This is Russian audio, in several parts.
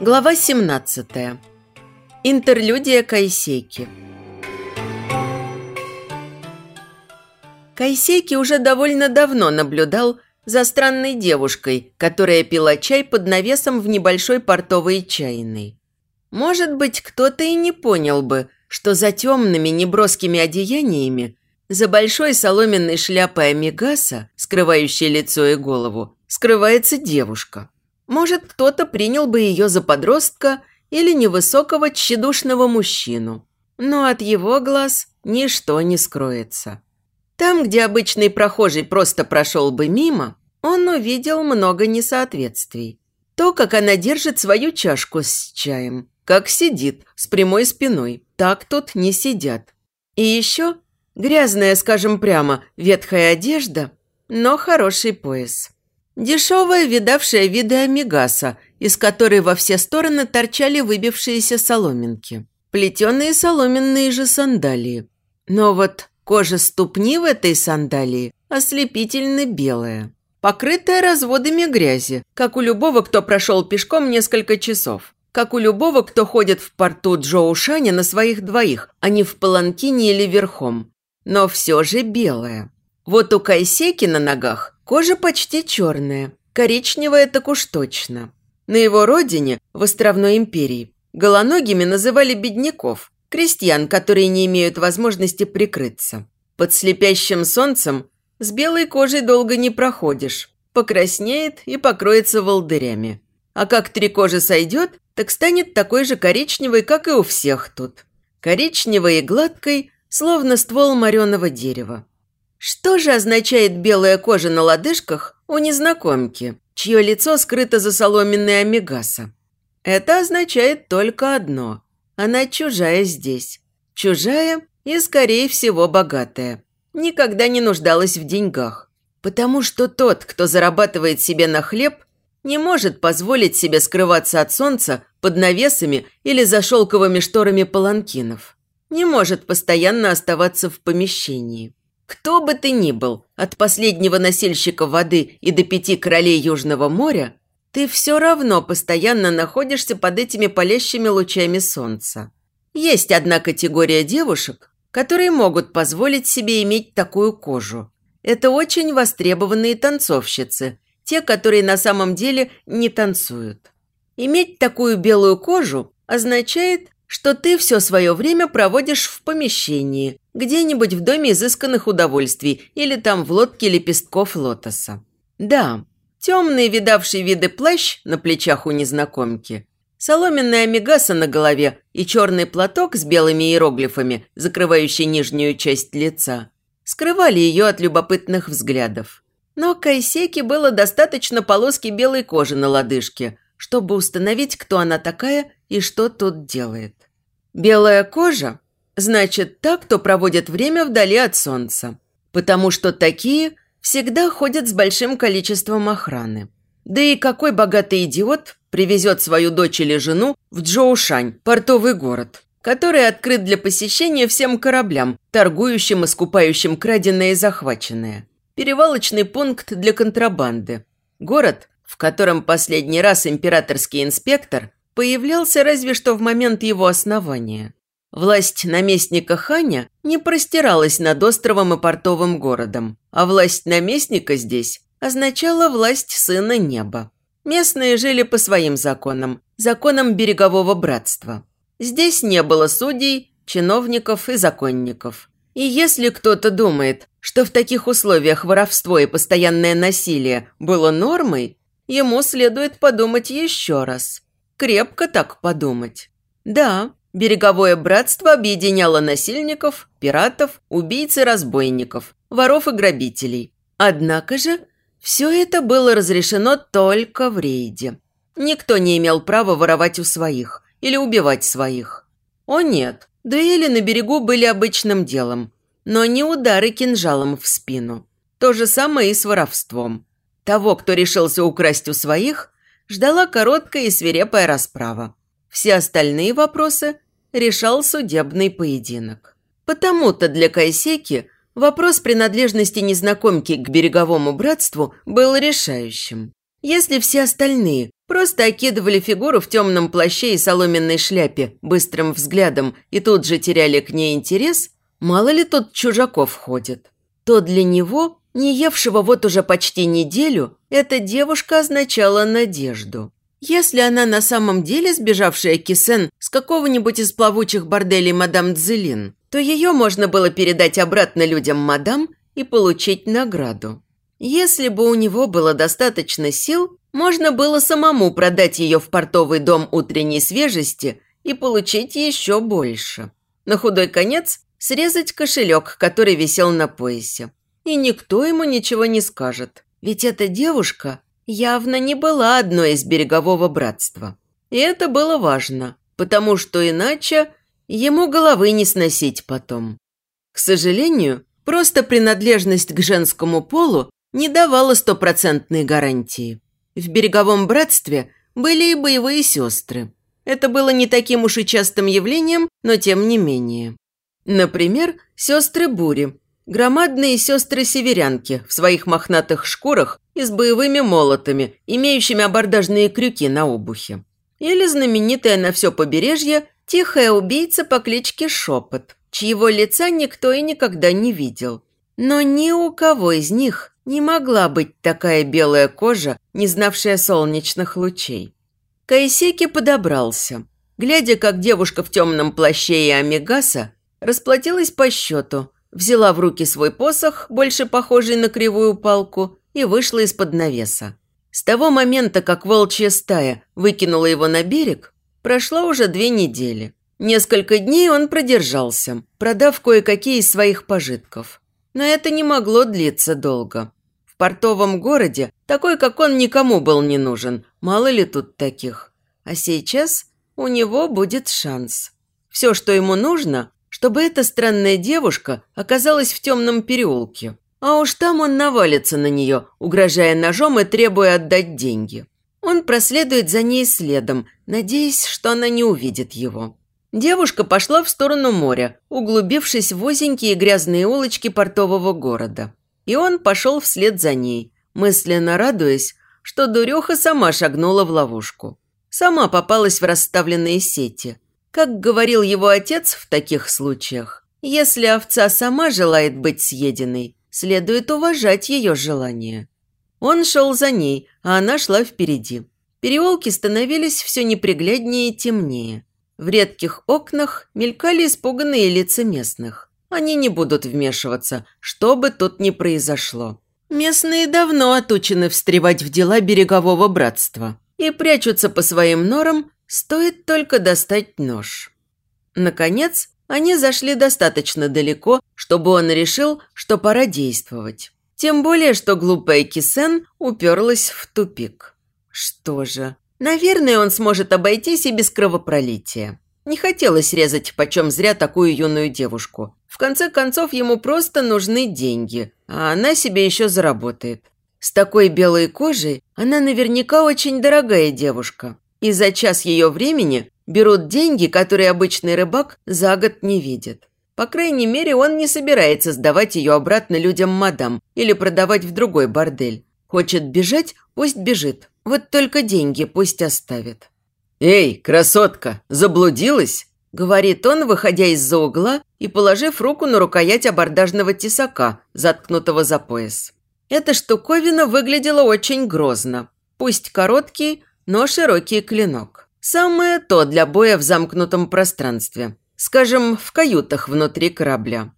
Глава 17. Интерлюдия Кайсейки. Кайсейки уже довольно давно наблюдал за странной девушкой, которая пила чай под навесом в небольшой портовой чайной. Может быть, кто-то и не понял бы, что за темными неброскими одеяниями, за большой соломенной шляпой амигаса, скрывающей лицо и голову, скрывается девушка – может, кто-то принял бы ее за подростка или невысокого тщедушного мужчину. Но от его глаз ничто не скроется. Там, где обычный прохожий просто прошел бы мимо, он увидел много несоответствий. То, как она держит свою чашку с чаем, как сидит с прямой спиной, так тут не сидят. И еще грязная, скажем прямо, ветхая одежда, но хороший пояс. Дешевая, видавшая виды амигаса, из которой во все стороны торчали выбившиеся соломинки. Плетеные соломенные же сандалии. Но вот кожа ступни в этой сандалии ослепительно белая, покрытая разводами грязи, как у любого, кто прошел пешком несколько часов. Как у любого, кто ходит в порту Джоушаня на своих двоих, а не в паланкине или верхом. Но все же белая. Вот у Кайсеки на ногах Кожа почти черная, коричневая так уж точно. На его родине, в островной империи, голоногими называли бедняков, крестьян, которые не имеют возможности прикрыться. Под слепящим солнцем с белой кожей долго не проходишь, покраснеет и покроется волдырями. А как три кожи сойдет, так станет такой же коричневой, как и у всех тут. Коричневой и гладкой, словно ствол мореного дерева. Что же означает белая кожа на лодыжках у незнакомки, чье лицо скрыто за соломенной амигаса? Это означает только одно. Она чужая здесь. Чужая и, скорее всего, богатая. Никогда не нуждалась в деньгах. Потому что тот, кто зарабатывает себе на хлеб, не может позволить себе скрываться от солнца под навесами или за шелковыми шторами паланкинов. Не может постоянно оставаться в помещении. Кто бы ты ни был, от последнего носильщика воды и до пяти королей Южного моря, ты все равно постоянно находишься под этими палящими лучами солнца. Есть одна категория девушек, которые могут позволить себе иметь такую кожу. Это очень востребованные танцовщицы, те, которые на самом деле не танцуют. Иметь такую белую кожу означает, что ты все свое время проводишь в помещении, где-нибудь в доме изысканных удовольствий или там в лодке лепестков лотоса. Да, темный видавший виды плащ на плечах у незнакомки, соломенная амигаса на голове и черный платок с белыми иероглифами, закрывающий нижнюю часть лица, скрывали ее от любопытных взглядов. Но Кайсеке было достаточно полоски белой кожи на лодыжке, чтобы установить, кто она такая и что тут делает. Белая кожа значит та, кто проводит время вдали от солнца, потому что такие всегда ходят с большим количеством охраны. Да и какой богатый идиот привезет свою дочь или жену в Джоушань, портовый город, который открыт для посещения всем кораблям, торгующим и скупающим краденое и захваченное. Перевалочный пункт для контрабанды. Город, в котором последний раз императорский инспектор появлялся разве что в момент его основания. Власть наместника Ханя не простиралась над островом и портовым городом, а власть наместника здесь означала власть сына неба. Местные жили по своим законам, законам берегового братства. Здесь не было судей, чиновников и законников. И если кто-то думает, что в таких условиях воровство и постоянное насилие было нормой, ему следует подумать еще раз – Крепко так подумать. Да, береговое братство объединяло насильников, пиратов, убийц и разбойников, воров и грабителей. Однако же все это было разрешено только в рейде. Никто не имел права воровать у своих или убивать своих. О нет, дуэли на берегу были обычным делом, но не удары кинжалом в спину. То же самое и с воровством. Того, кто решился украсть у своих – ждала короткая и свирепая расправа. Все остальные вопросы решал судебный поединок. Потому-то для Кайсеки вопрос принадлежности незнакомки к береговому братству был решающим. Если все остальные просто окидывали фигуру в темном плаще и соломенной шляпе быстрым взглядом и тут же теряли к ней интерес, мало ли тут чужаков ходит, то для него, не евшего вот уже почти неделю, эта девушка означала надежду. Если она на самом деле сбежавшая Кисен с какого-нибудь из плавучих борделей мадам Дзелин, то ее можно было передать обратно людям мадам и получить награду. Если бы у него было достаточно сил, можно было самому продать ее в портовый дом утренней свежести и получить еще больше. На худой конец срезать кошелек, который висел на поясе. И никто ему ничего не скажет. Ведь эта девушка явно не была одной из берегового братства. И это было важно, потому что иначе ему головы не сносить потом. К сожалению, просто принадлежность к женскому полу не давала стопроцентной гарантии. В береговом братстве были и боевые сестры. Это было не таким уж и частым явлением, но тем не менее. Например, сестры Бури, громадные сестры-северянки в своих мохнатых шкурах и с боевыми молотами, имеющими абордажные крюки на обухе. Или знаменитая на все побережье тихая убийца по кличке Шепот, чьего лица никто и никогда не видел. Но ни у кого из них не могла быть такая белая кожа, не знавшая солнечных лучей. Кайсеки подобрался. Глядя, как девушка в темном плаще и амигаса расплатилась по счету, взяла в руки свой посох, больше похожий на кривую палку, и вышла из-под навеса. С того момента, как волчья стая выкинула его на берег, прошло уже две недели. Несколько дней он продержался, продав кое-какие из своих пожитков. Но это не могло длиться долго портовом городе такой, как он, никому был не нужен. Мало ли тут таких. А сейчас у него будет шанс. Все, что ему нужно, чтобы эта странная девушка оказалась в темном переулке. А уж там он навалится на нее, угрожая ножом и требуя отдать деньги. Он проследует за ней следом, надеясь, что она не увидит его. Девушка пошла в сторону моря, углубившись в узенькие грязные улочки портового города и он пошел вслед за ней, мысленно радуясь, что дуреха сама шагнула в ловушку. Сама попалась в расставленные сети. Как говорил его отец в таких случаях, если овца сама желает быть съеденной, следует уважать ее желание. Он шел за ней, а она шла впереди. Переулки становились все непригляднее и темнее. В редких окнах мелькали испуганные лица местных. Они не будут вмешиваться, что бы тут ни произошло. Местные давно отучены встревать в дела берегового братства и прячутся по своим норам, стоит только достать нож. Наконец, они зашли достаточно далеко, чтобы он решил, что пора действовать. Тем более, что глупая Кисен уперлась в тупик. Что же, наверное, он сможет обойтись и без кровопролития. Не хотелось резать почем зря такую юную девушку. В конце концов, ему просто нужны деньги, а она себе еще заработает. С такой белой кожей она наверняка очень дорогая девушка. И за час ее времени берут деньги, которые обычный рыбак за год не видит. По крайней мере, он не собирается сдавать ее обратно людям мадам или продавать в другой бордель. Хочет бежать – пусть бежит. Вот только деньги пусть оставит. «Эй, красотка, заблудилась?» – говорит он, выходя из-за угла и положив руку на рукоять абордажного тесака, заткнутого за пояс. Эта штуковина выглядела очень грозно. Пусть короткий, но широкий клинок. Самое то для боя в замкнутом пространстве. Скажем, в каютах внутри корабля.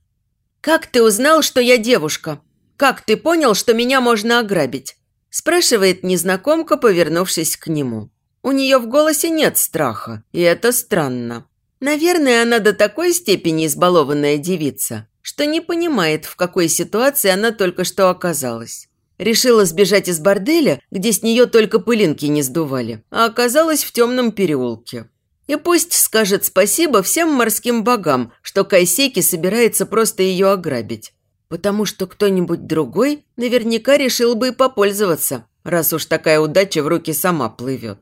«Как ты узнал, что я девушка? Как ты понял, что меня можно ограбить?» спрашивает незнакомка, повернувшись к нему. У нее в голосе нет страха, и это странно. Наверное, она до такой степени избалованная девица, что не понимает, в какой ситуации она только что оказалась. Решила сбежать из борделя, где с нее только пылинки не сдували, а оказалась в темном переулке. И пусть скажет спасибо всем морским богам, что Кайсеки собирается просто ее ограбить. Потому что кто-нибудь другой наверняка решил бы и попользоваться, раз уж такая удача в руки сама плывет.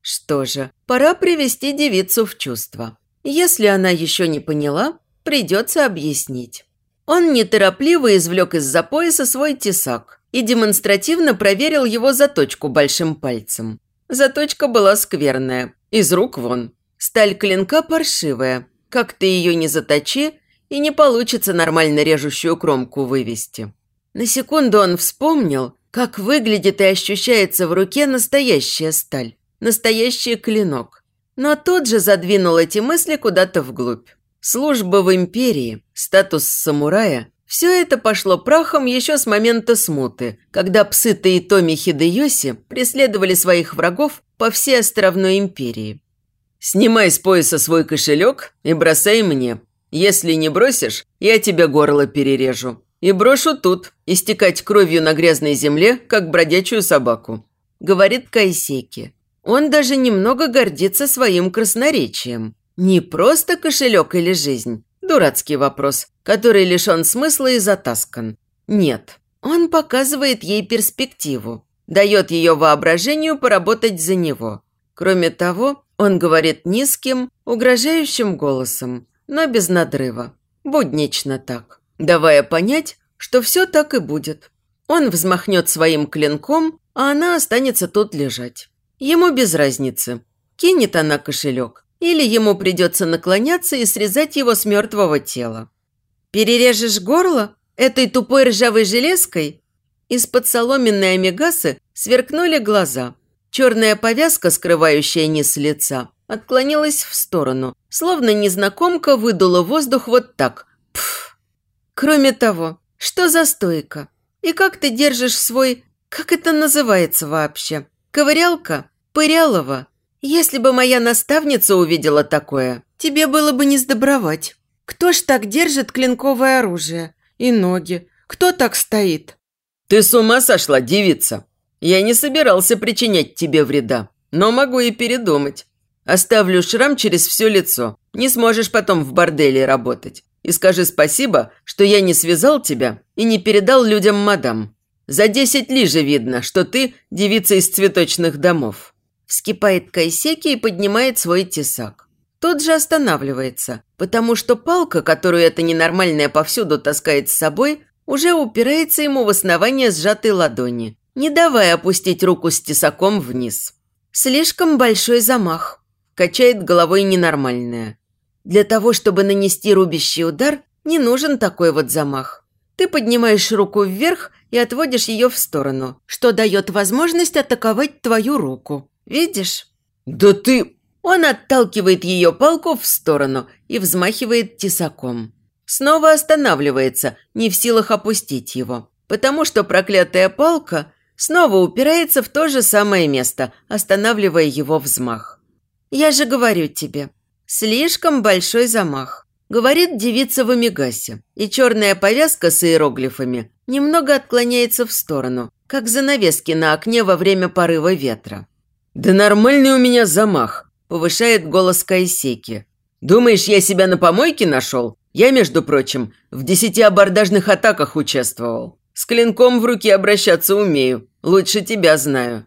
Что же, пора привести девицу в чувство. Если она еще не поняла, придется объяснить. Он неторопливо извлек из-за пояса свой тесак и демонстративно проверил его заточку большим пальцем. Заточка была скверная, из рук вон. Сталь клинка паршивая, как ты ее не заточи, и не получится нормально режущую кромку вывести. На секунду он вспомнил, как выглядит и ощущается в руке настоящая сталь, настоящий клинок. Но тут же задвинул эти мысли куда-то вглубь. Служба в империи, статус самурая – все это пошло прахом еще с момента смуты, когда псы Таитоми Хидеоси преследовали своих врагов по всей островной империи. «Снимай с пояса свой кошелек и бросай мне. Если не бросишь, я тебе горло перережу. И брошу тут, истекать кровью на грязной земле, как бродячую собаку», – говорит Кайсеки. Он даже немного гордится своим красноречием. Не просто кошелек или жизнь. Дурацкий вопрос, который лишен смысла и затаскан. Нет, он показывает ей перспективу. Дает ее воображению поработать за него. Кроме того, он говорит низким, угрожающим голосом, но без надрыва. Буднично так, давая понять, что все так и будет. Он взмахнет своим клинком, а она останется тут лежать. Ему без разницы, кинет она кошелек или ему придется наклоняться и срезать его с мертвого тела. «Перережешь горло этой тупой ржавой железкой?» Из-под соломенной амигасы сверкнули глаза. Черная повязка, скрывающая низ лица, отклонилась в сторону, словно незнакомка выдула воздух вот так. Пф. Кроме того, что за стойка? И как ты держишь свой... Как это называется вообще? Ковырялка? Пырялова? Если бы моя наставница увидела такое, тебе было бы не сдобровать. Кто ж так держит клинковое оружие? И ноги? Кто так стоит? Ты с ума сошла, девица? Я не собирался причинять тебе вреда, но могу и передумать. Оставлю шрам через все лицо. Не сможешь потом в борделе работать. И скажи спасибо, что я не связал тебя и не передал людям мадам. За десять ли же видно, что ты девица из цветочных домов». Вскипает Кайсеки и поднимает свой тесак. Тот же останавливается, потому что палка, которую эта ненормальная повсюду таскает с собой, уже упирается ему в основание сжатой ладони, не давая опустить руку с тесаком вниз. Слишком большой замах. Качает головой ненормальная. Для того, чтобы нанести рубящий удар, не нужен такой вот замах. Ты поднимаешь руку вверх и отводишь ее в сторону, что дает возможность атаковать твою руку. Видишь? Да ты... Он отталкивает ее палку в сторону и взмахивает тесаком. Снова останавливается, не в силах опустить его, потому что проклятая палка снова упирается в то же самое место, останавливая его взмах. «Я же говорю тебе, слишком большой замах. Говорит девица в Амигасе, и черная повязка с иероглифами немного отклоняется в сторону, как занавески на окне во время порыва ветра. «Да нормальный у меня замах», – повышает голос Кайсеки. «Думаешь, я себя на помойке нашел? Я, между прочим, в десяти абордажных атаках участвовал. С клинком в руке обращаться умею, лучше тебя знаю».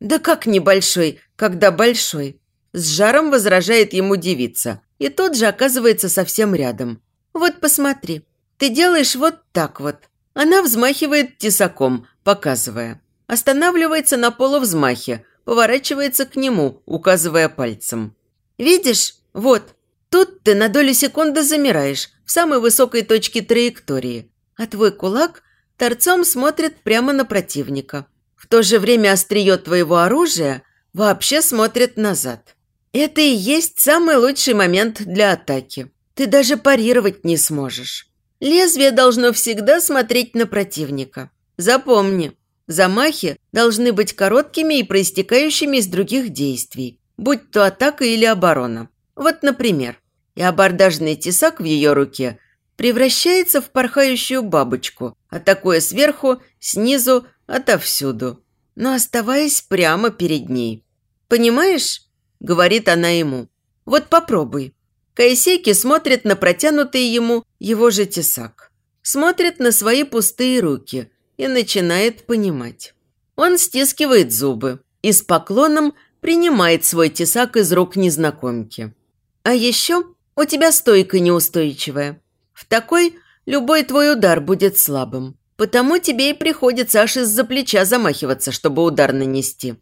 «Да как небольшой, когда большой?» С жаром возражает ему девица, и тот же оказывается совсем рядом. «Вот посмотри, ты делаешь вот так вот». Она взмахивает тесаком, показывая. Останавливается на полувзмахе, поворачивается к нему, указывая пальцем. «Видишь? Вот. Тут ты на долю секунды замираешь, в самой высокой точке траектории, а твой кулак торцом смотрит прямо на противника. В то же время острие твоего оружия вообще смотрит назад». Это и есть самый лучший момент для атаки. Ты даже парировать не сможешь. Лезвие должно всегда смотреть на противника. Запомни, замахи должны быть короткими и проистекающими из других действий, будь то атака или оборона. Вот, например, и абордажный тесак в ее руке превращается в порхающую бабочку, атакуя сверху, снизу, отовсюду, но оставаясь прямо перед ней. Понимаешь? – говорит она ему. «Вот попробуй». Кайсейки смотрит на протянутый ему его же тесак. Смотрит на свои пустые руки и начинает понимать. Он стискивает зубы и с поклоном принимает свой тесак из рук незнакомки. А еще у тебя стойка неустойчивая. В такой любой твой удар будет слабым, Потому тебе и приходится аж из-за плеча замахиваться, чтобы удар нанести.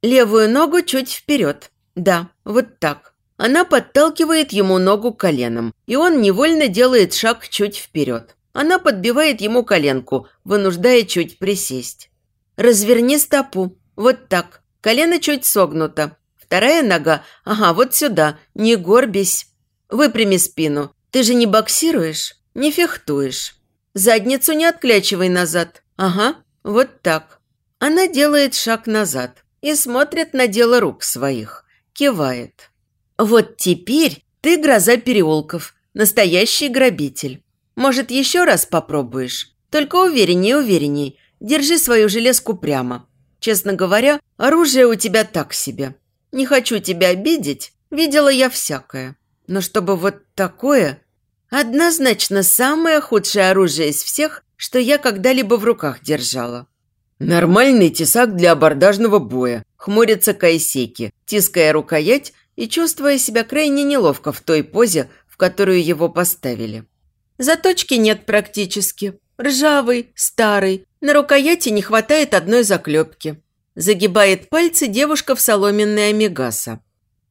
Левую ногу чуть вперед. Да, вот так. Она подталкивает ему ногу коленом, и он невольно делает шаг чуть вперед. Она подбивает ему коленку, вынуждая чуть присесть. Разверни стопу. Вот так. Колено чуть согнуто. Вторая нога. Ага, вот сюда. Не горбись. Выпрями спину. Ты же не боксируешь, не фехтуешь. Задницу не отклячивай назад. Ага, вот так. Она делает шаг назад и смотрит на дело рук своих. Кивает. Вот теперь ты гроза переулков. Настоящий грабитель. Может, еще раз попробуешь? Только уверенней, уверенней. Держи свою железку прямо. Честно говоря, оружие у тебя так себе. Не хочу тебя обидеть, видела я всякое. Но чтобы вот такое... Однозначно самое худшее оружие из всех, что я когда-либо в руках держала. «Нормальный тесак для абордажного боя», – хмурится Кайсеки, тиская рукоять и чувствуя себя крайне неловко в той позе, в которую его поставили. Заточки нет практически. Ржавый, старый, на рукояти не хватает одной заклепки. Загибает пальцы девушка в соломенной амигаса.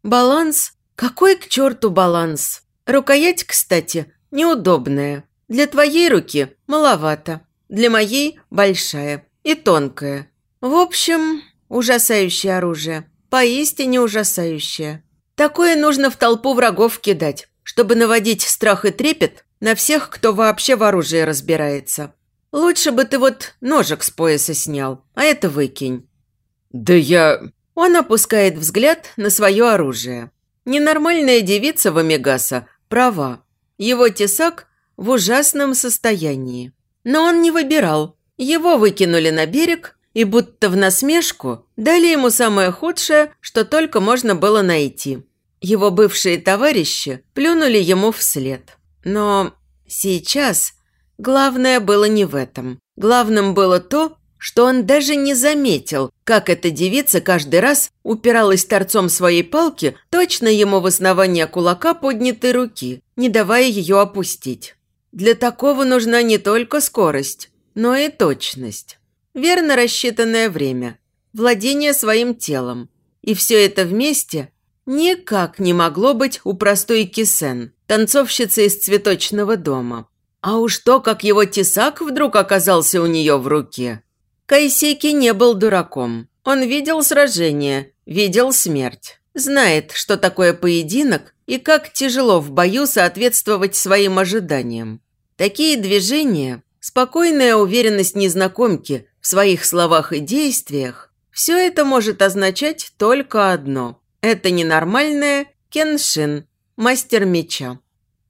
Баланс? Какой к черту баланс? Рукоять, кстати, неудобная. Для твоей руки маловато. Для моей большая и тонкая. В общем, ужасающее оружие. Поистине ужасающее. Такое нужно в толпу врагов кидать, чтобы наводить страх и трепет на всех, кто вообще в оружии разбирается. Лучше бы ты вот ножик с пояса снял, а это выкинь. «Да я...» Он опускает взгляд на свое оружие. Ненормальная девица в Омегаса права. Его тесак в ужасном состоянии. Но он не выбирал. Его выкинули на берег и будто в насмешку дали ему самое худшее, что только можно было найти. Его бывшие товарищи плюнули ему вслед. Но сейчас главное было не в этом. Главным было то, что он даже не заметил, как эта девица каждый раз упиралась торцом своей палки точно ему в основание кулака поднятой руки, не давая ее опустить. Для такого нужна не только скорость, но и точность. Верно рассчитанное время, владение своим телом. И все это вместе никак не могло быть у простой Кисен, танцовщицы из цветочного дома. А уж то, как его тесак вдруг оказался у нее в руке – Кайсеки не был дураком. Он видел сражение, видел смерть. Знает, что такое поединок и как тяжело в бою соответствовать своим ожиданиям. Такие движения, спокойная уверенность незнакомки в своих словах и действиях – все это может означать только одно. Это ненормальное кеншин, мастер меча.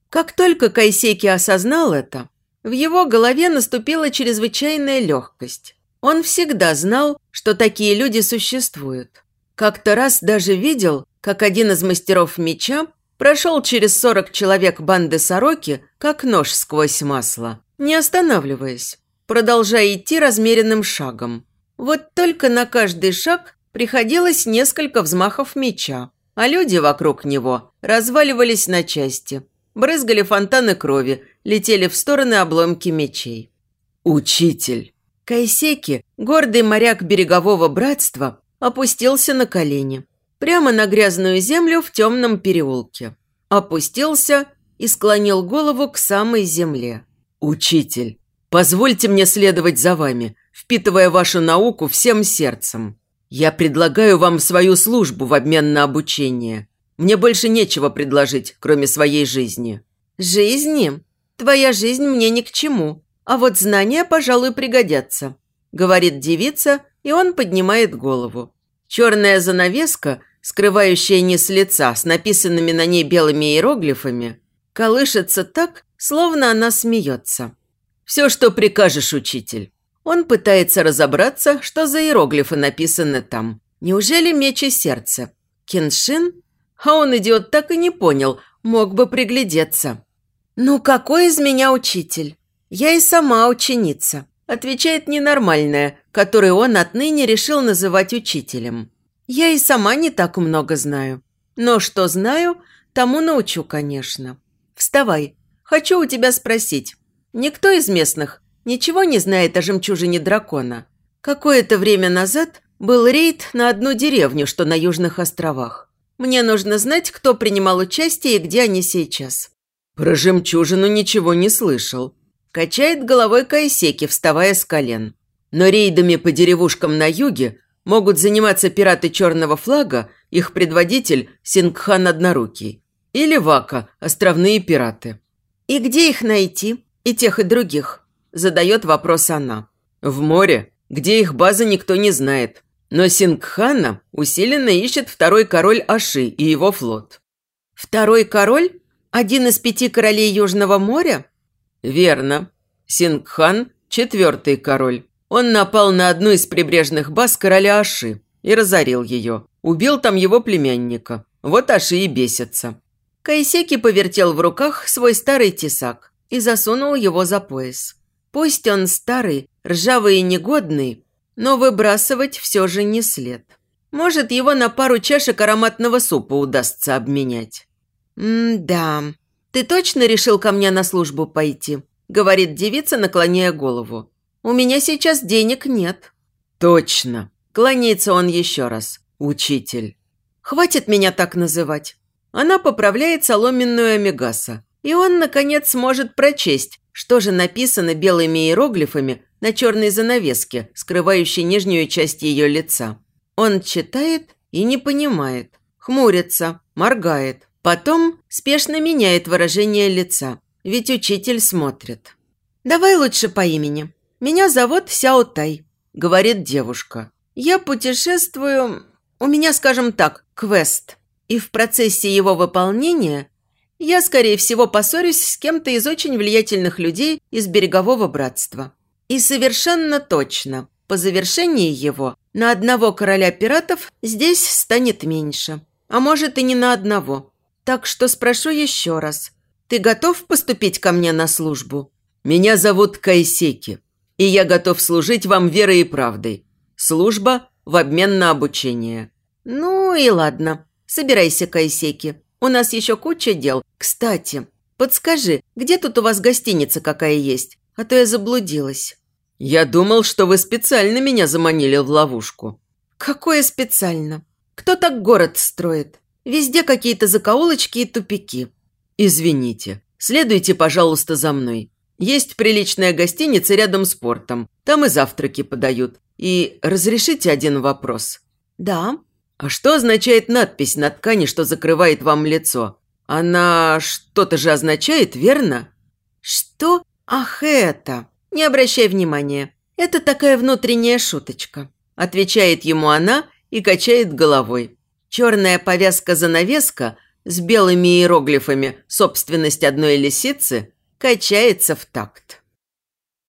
Как только Кайсеки осознал это, в его голове наступила чрезвычайная легкость. Он всегда знал, что такие люди существуют. Как-то раз даже видел, как один из мастеров меча прошел через 40 человек банды сороки, как нож сквозь масло, не останавливаясь, продолжая идти размеренным шагом. Вот только на каждый шаг приходилось несколько взмахов меча, а люди вокруг него разваливались на части, брызгали фонтаны крови, летели в стороны обломки мечей. «Учитель!» Кайсеки, гордый моряк берегового братства, опустился на колени. Прямо на грязную землю в темном переулке. Опустился и склонил голову к самой земле. «Учитель, позвольте мне следовать за вами, впитывая вашу науку всем сердцем. Я предлагаю вам свою службу в обмен на обучение. Мне больше нечего предложить, кроме своей жизни». «Жизни? Твоя жизнь мне ни к чему», а вот знания, пожалуй, пригодятся», – говорит девица, и он поднимает голову. Черная занавеска, скрывающая низ лица с написанными на ней белыми иероглифами, колышется так, словно она смеется. «Все, что прикажешь, учитель». Он пытается разобраться, что за иероглифы написаны там. Неужели меч и сердце? Кеншин? А он, идиот, так и не понял, мог бы приглядеться. «Ну какой из меня учитель?» «Я и сама ученица», – отвечает ненормальная, которую он отныне решил называть учителем. «Я и сама не так много знаю. Но что знаю, тому научу, конечно. Вставай. Хочу у тебя спросить. Никто из местных ничего не знает о жемчужине дракона. Какое-то время назад был рейд на одну деревню, что на Южных островах. Мне нужно знать, кто принимал участие и где они сейчас». «Про жемчужину ничего не слышал». Качает головой Кайсеки, вставая с колен. Но рейдами по деревушкам на юге могут заниматься пираты черного флага, их предводитель Сингхан Однорукий. Или Вака, островные пираты. «И где их найти? И тех, и других?» Задает вопрос она. «В море, где их база никто не знает. Но Сингхана усиленно ищет второй король Аши и его флот. Второй король? Один из пяти королей Южного моря? Верно. Сингхан – четвертый король. Он напал на одну из прибрежных баз короля Аши и разорил ее. Убил там его племянника. Вот Аши и бесится. Кайсеки повертел в руках свой старый тесак и засунул его за пояс. Пусть он старый, ржавый и негодный, но выбрасывать все же не след. Может, его на пару чашек ароматного супа удастся обменять. «М-да, ты точно решил ко мне на службу пойти?» – говорит девица, наклоняя голову. «У меня сейчас денег нет». «Точно!» – кланяется он еще раз. «Учитель». «Хватит меня так называть». Она поправляет соломенную амигаса, и он, наконец, сможет прочесть, что же написано белыми иероглифами на черной занавеске, скрывающей нижнюю часть ее лица. Он читает и не понимает, хмурится, моргает. Потом спешно меняет выражение лица, ведь учитель смотрит. «Давай лучше по имени. Меня зовут Сяо Тай», – говорит девушка. «Я путешествую... У меня, скажем так, квест. И в процессе его выполнения я, скорее всего, поссорюсь с кем-то из очень влиятельных людей из Берегового Братства. И совершенно точно, по завершении его, на одного короля пиратов здесь станет меньше. А может и не на одного. Так что спрошу еще раз. Ты готов поступить ко мне на службу? Меня зовут Кайсеки, и я готов служить вам верой и правдой. Служба в обмен на обучение. Ну и ладно. Собирайся, Кайсеки. У нас еще куча дел. Кстати, подскажи, где тут у вас гостиница какая есть? а то я заблудилась». «Я думал, что вы специально меня заманили в ловушку». «Какое специально? Кто так город строит? Везде какие-то закоулочки и тупики». «Извините. Следуйте, пожалуйста, за мной. Есть приличная гостиница рядом с портом. Там и завтраки подают. И разрешите один вопрос?» «Да». «А что означает надпись на ткани, что закрывает вам лицо? Она что-то же означает, верно?» «Что? «Ах, это! Не обращай внимания. Это такая внутренняя шуточка», – отвечает ему она и качает головой. Черная повязка-занавеска с белыми иероглифами «Собственность одной лисицы» качается в такт.